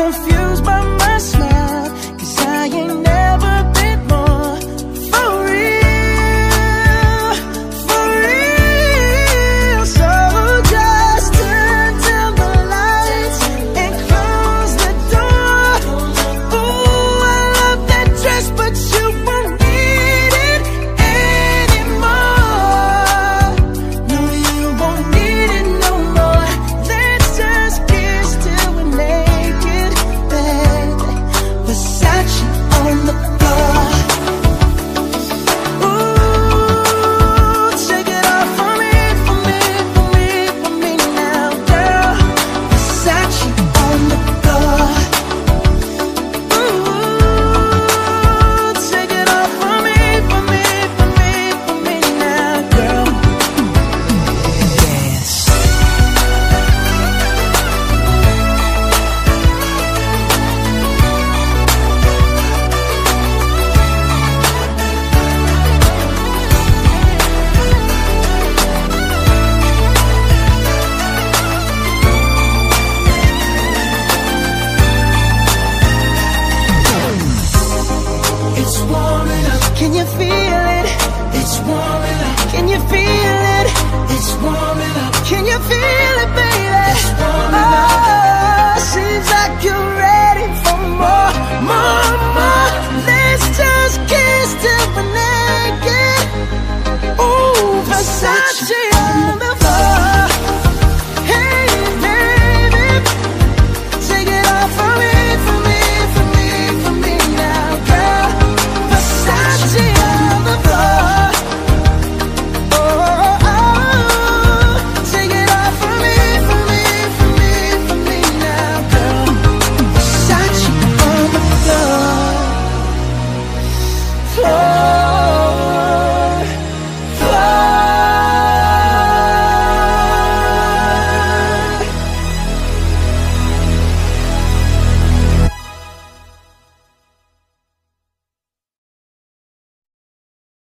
confused by now in the Oh.